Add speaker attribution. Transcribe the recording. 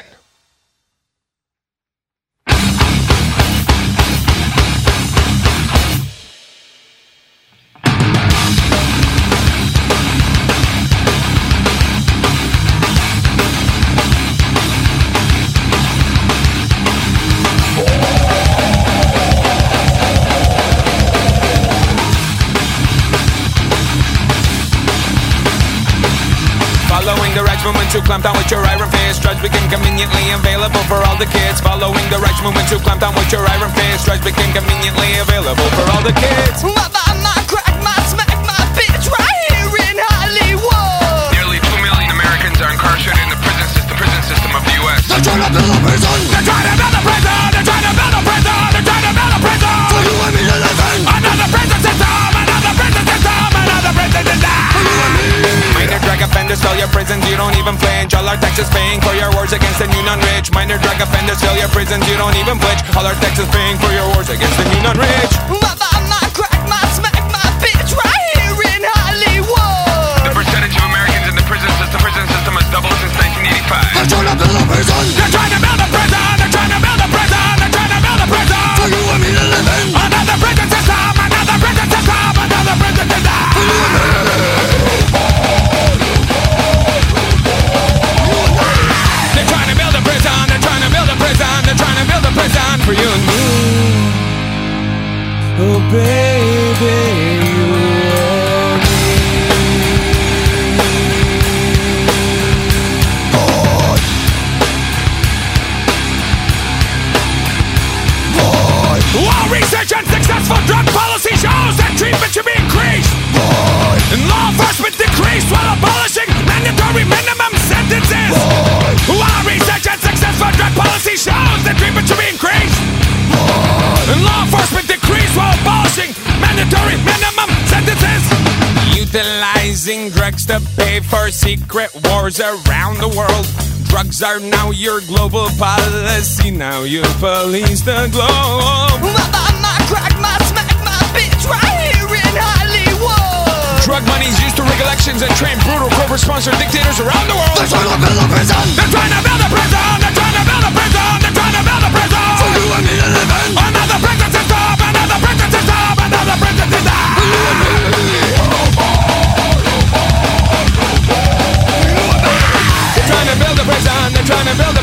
Speaker 1: again. Rights movement to clamp down with your iron fist. Drugs became conveniently available for all the kids. Following the rights movement to clamp down with your iron fist. Drugs became conveniently available for all the kids.
Speaker 2: Mother, my crack, my smack, my bitch, right here in Hollywood.
Speaker 3: Nearly 2 million Americans are incarcerated in the prison system, prison system of the U.S.
Speaker 4: They're trying to build a prison.
Speaker 1: They're trying to build a prison. Your prisons. You don't even flinch. All our taxes paying for your wars against the new non-rich. Minor drug offenders fill your prisons. You don't even flinch. All our taxes paying for your wars against the new non-rich. Research and successful drug Utilizing to pay for secret wars around the world. Drugs are now your global policy. Now you police the globe.
Speaker 2: Mother, my crack, my smack, my bitch, right here in Hollywood.
Speaker 1: Drug money is used to rig elections and train brutal corporate-sponsored dictators around the world.
Speaker 4: They're trying to build a prison.
Speaker 1: They're trying to build a prison. They're trying to and they're trying to build